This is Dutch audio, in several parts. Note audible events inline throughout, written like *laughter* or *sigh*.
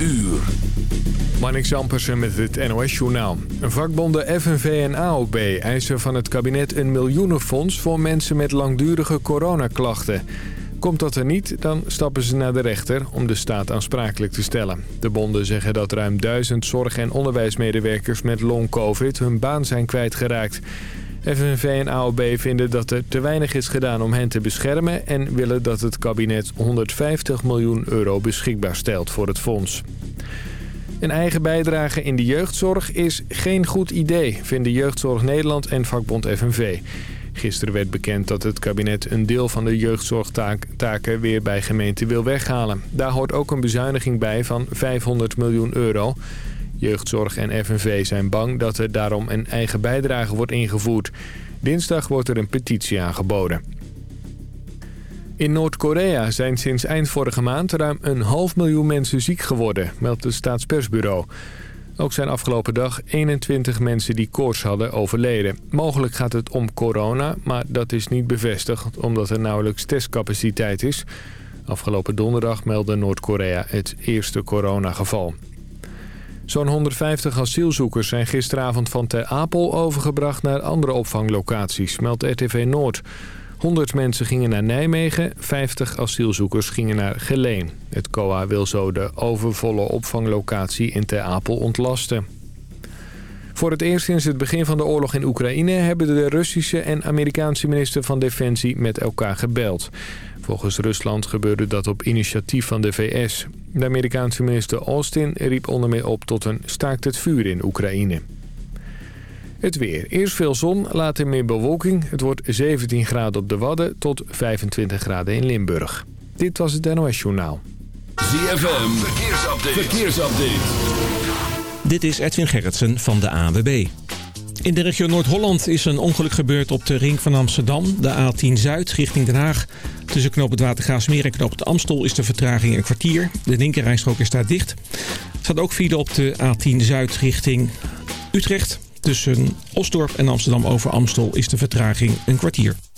uur. Marnix Ampersen met het NOS-journaal. Vakbonden FNV en AOB eisen van het kabinet een miljoenenfonds... voor mensen met langdurige coronaklachten. Komt dat er niet, dan stappen ze naar de rechter om de staat aansprakelijk te stellen. De bonden zeggen dat ruim duizend zorg- en onderwijsmedewerkers met long-covid... hun baan zijn kwijtgeraakt. FNV en AOB vinden dat er te weinig is gedaan om hen te beschermen... en willen dat het kabinet 150 miljoen euro beschikbaar stelt voor het fonds. Een eigen bijdrage in de jeugdzorg is geen goed idee, vinden Jeugdzorg Nederland en vakbond FNV. Gisteren werd bekend dat het kabinet een deel van de jeugdzorgtaken weer bij gemeenten wil weghalen. Daar hoort ook een bezuiniging bij van 500 miljoen euro. Jeugdzorg en FNV zijn bang dat er daarom een eigen bijdrage wordt ingevoerd. Dinsdag wordt er een petitie aangeboden. In Noord-Korea zijn sinds eind vorige maand ruim een half miljoen mensen ziek geworden, meldt het staatspersbureau. Ook zijn afgelopen dag 21 mensen die koorts hadden overleden. Mogelijk gaat het om corona, maar dat is niet bevestigd omdat er nauwelijks testcapaciteit is. Afgelopen donderdag meldde Noord-Korea het eerste coronageval. Zo'n 150 asielzoekers zijn gisteravond van Ter Apel overgebracht naar andere opvanglocaties, meldt RTV Noord. 100 mensen gingen naar Nijmegen, 50 asielzoekers gingen naar Geleen. Het COA wil zo de overvolle opvanglocatie in Ter Apel ontlasten. Voor het eerst sinds het begin van de oorlog in Oekraïne... hebben de Russische en Amerikaanse minister van Defensie met elkaar gebeld. Volgens Rusland gebeurde dat op initiatief van de VS. De Amerikaanse minister Austin riep onder meer op tot een staakt het vuur in Oekraïne. Het weer. Eerst veel zon, later meer bewolking. Het wordt 17 graden op de Wadden tot 25 graden in Limburg. Dit was het NOS Journaal. ZFM, verkeersupdate. verkeersupdate. Dit is Edwin Gerritsen van de ANWB. In de regio Noord-Holland is een ongeluk gebeurd op de ring van Amsterdam. De A10 Zuid richting Den Haag. Tussen knoop het Watergaasmeer en knoop het Amstel is de vertraging een kwartier. De linkerrijstrook is daar dicht. Er staat ook file op de A10 Zuid richting Utrecht. Tussen Osdorp en Amsterdam over Amstel is de vertraging een kwartier.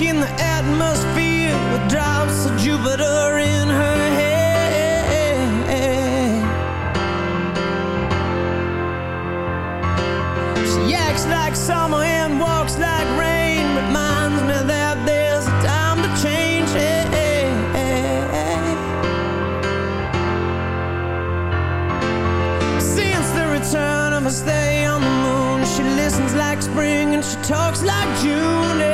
in the atmosphere with drops of Jupiter in her head. She acts like summer and walks like rain. Reminds me that there's a time to change. Since the return of her stay on the moon, she listens like spring and she talks like June.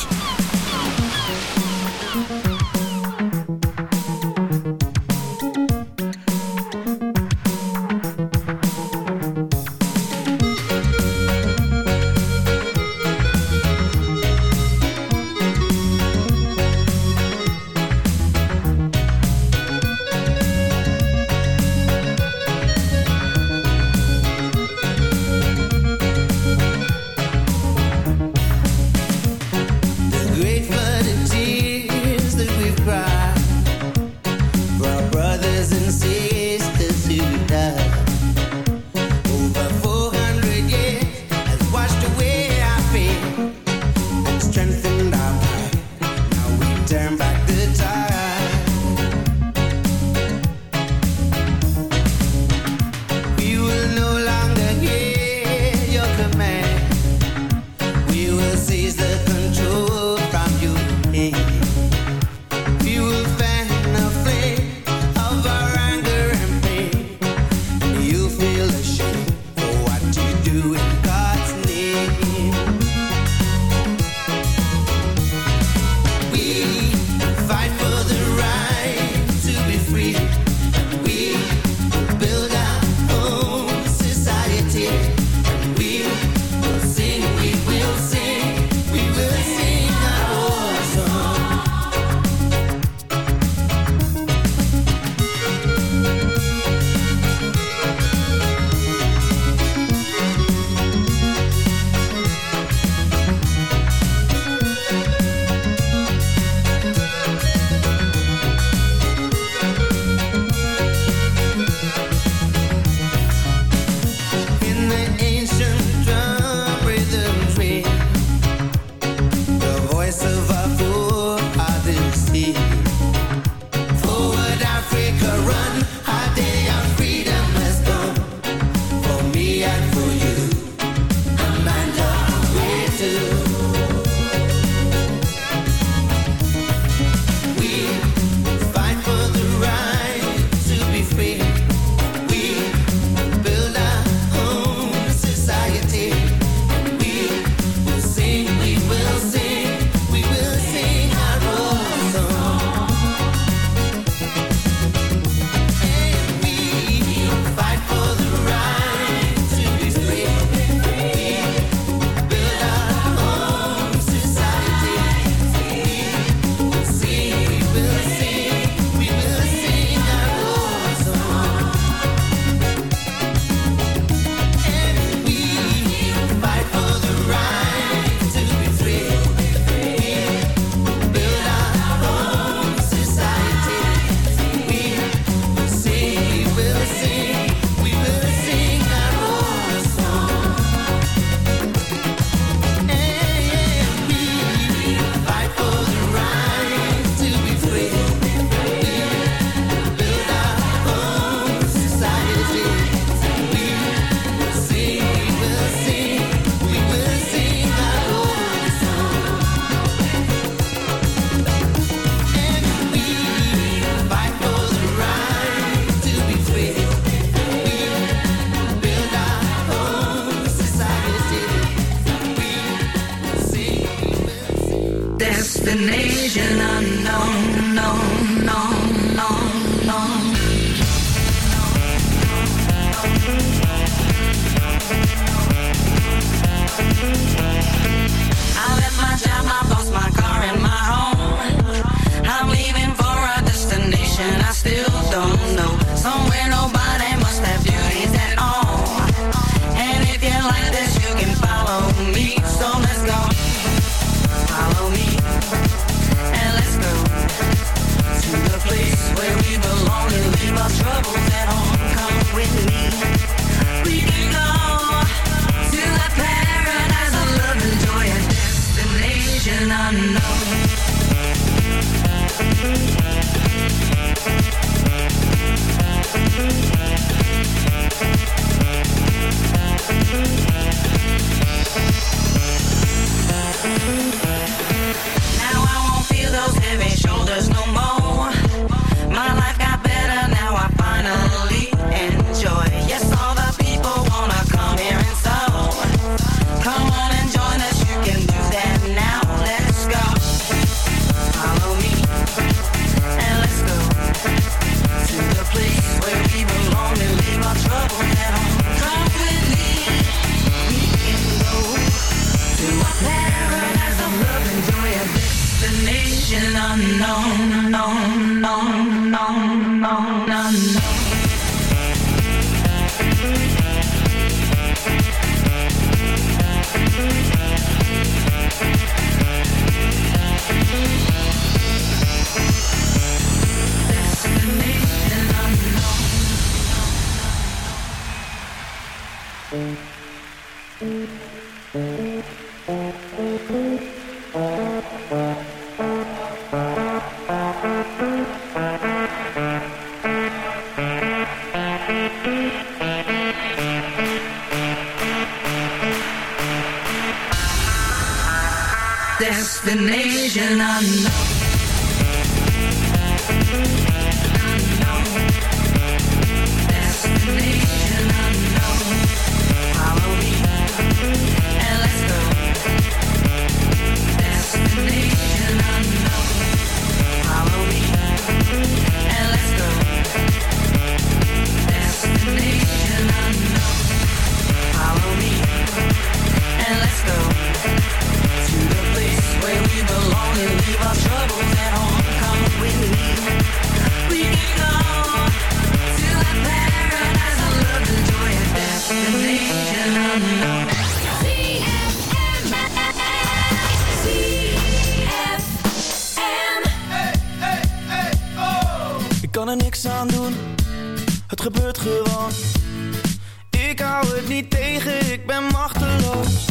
tegen, ik ben machteloos.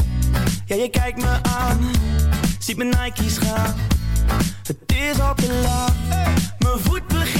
Ja, je kijkt me aan Ziet mijn Nike's gaan. Het is al te laat. Mijn voet begint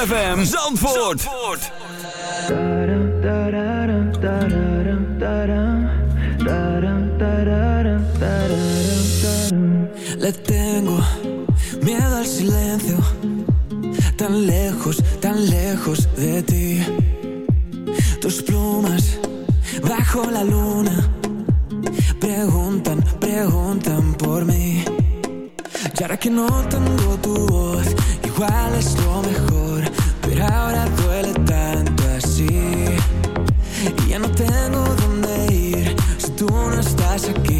ZFM Le tengo miedo al silencio, tan lejos, tan lejos de ti. Tus plumas bajo la luna preguntan, preguntan por mí. Y ahora que no tengo tu voz, igual es lo mejor. aquí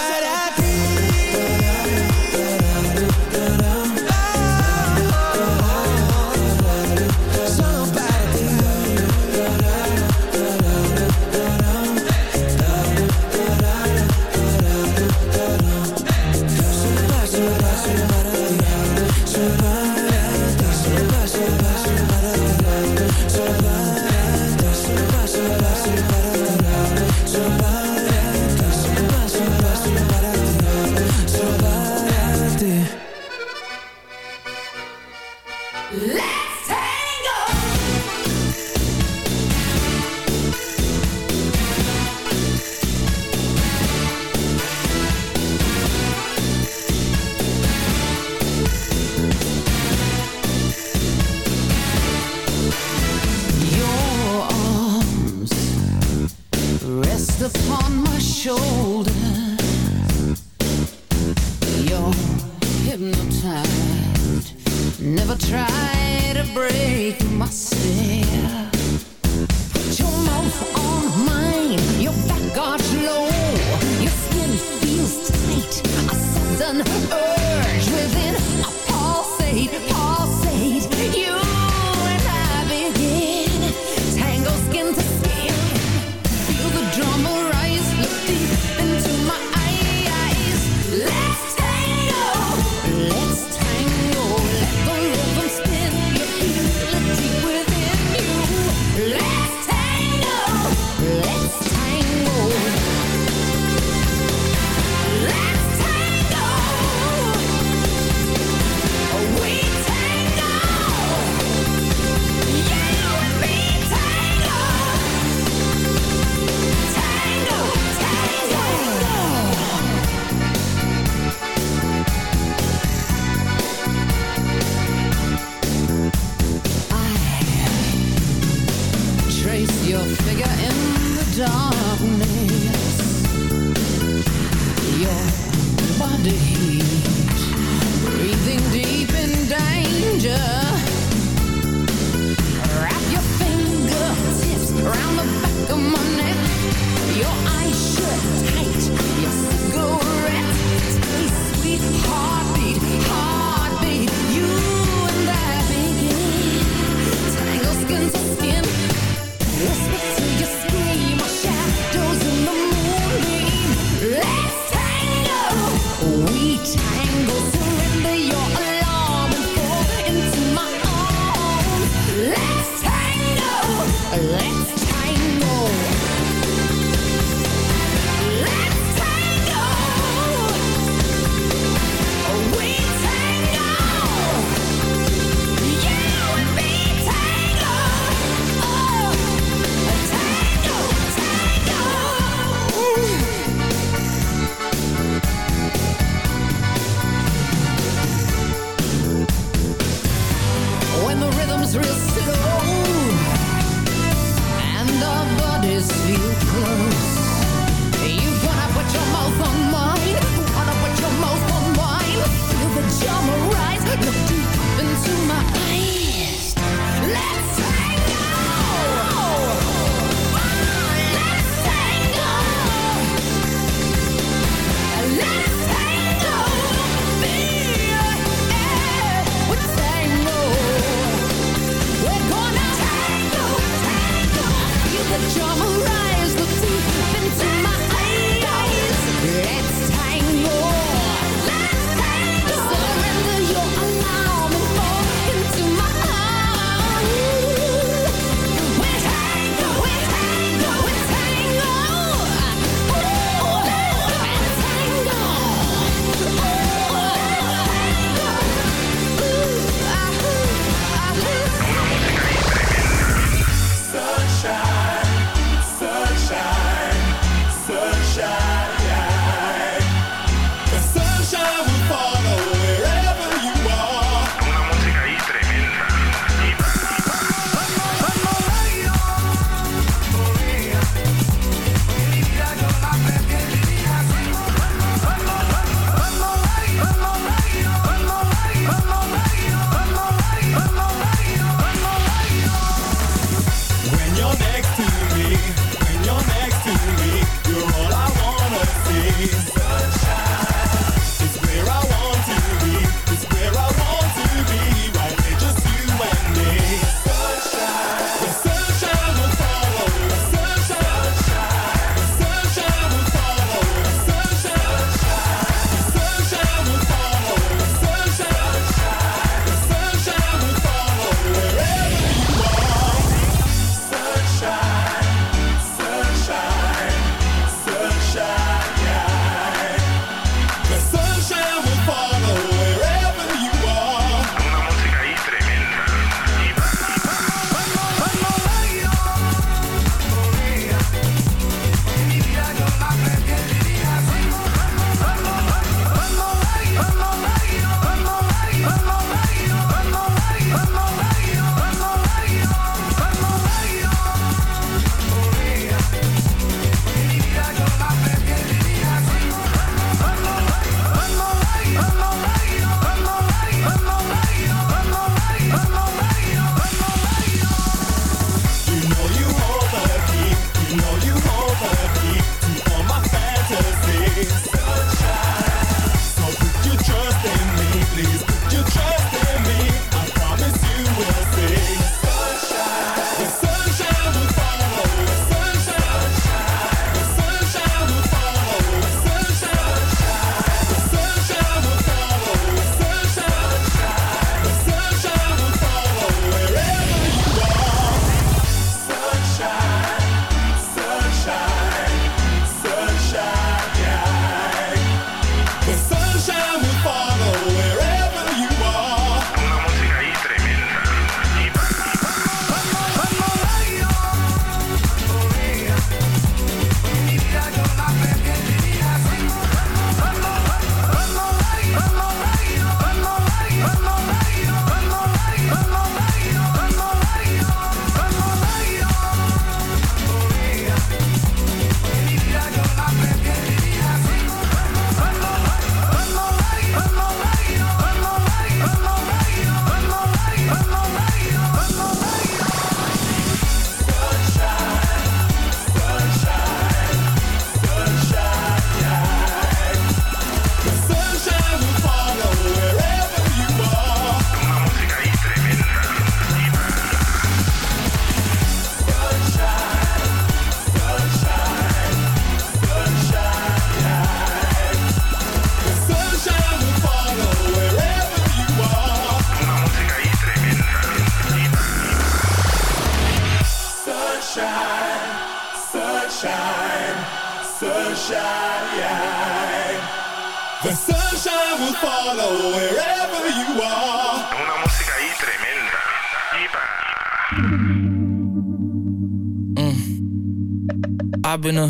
I've been a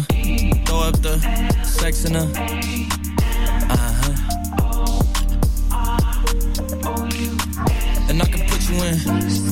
throw up the sex in a uh huh. And I can put you in.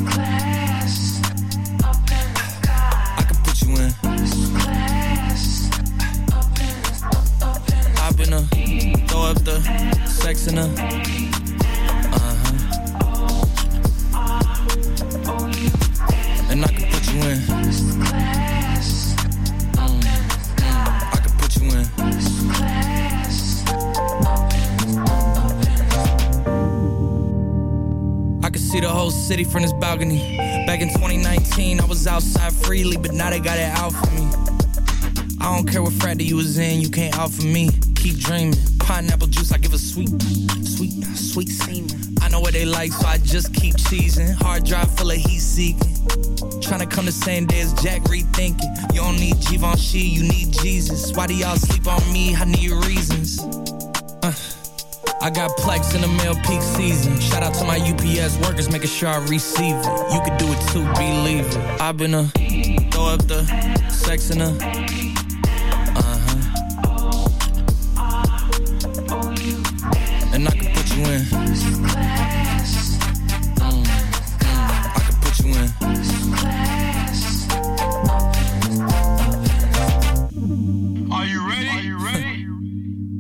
Freely, but now they got it out for me. I don't care what frat you was in, you can't out for me. Keep dreaming. Pineapple juice, I give a sweet, sweet, sweet semen. I know what they like, so I just keep cheesing. Hard drive full of heat seeking. Trying to come the same day as Jack rethinking. You don't need Givenchy, you need Jesus. Why do y'all sleep on me? I need reasons. Uh, I got plex in the mail peak season. Shout out to my UPS workers, making sure I receive it. You could do it too, believe it. I've been a throw up the sex in a uh huh. And I can put you in. Mm, I can put you in. Are you ready? Are you ready?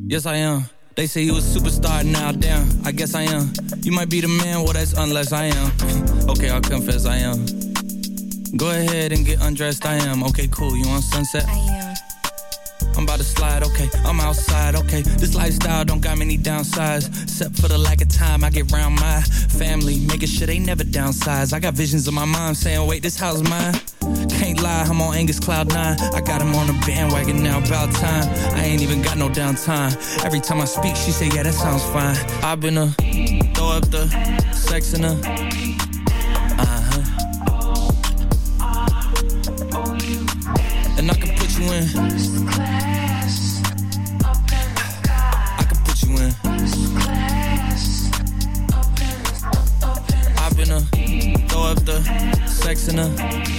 Yes, I am. They say you a superstar now, damn. I guess I am. You might be the man, well, that's unless I am. *laughs* okay, I'll confess I am. Go ahead and get undressed, I am. Okay, cool. You on sunset? I am. I'm about to slide, okay. I'm outside, okay. This lifestyle don't got many downsides. Except for the lack of time I get around my family. Making sure they never downsize. I got visions of my mom saying, wait, this house is mine. Can't lie, I'm on Angus Cloud 9. I got him on the bandwagon now, about time. I ain't even got no downtime. Every time I speak, she say, yeah, that sounds fine. I've been a throw up the sex in a in. First class, up in the sky. I can put you in. First class, up in the, up in. I've been a, throw up the sex in a.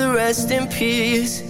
the rest in peace.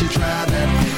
you tried that.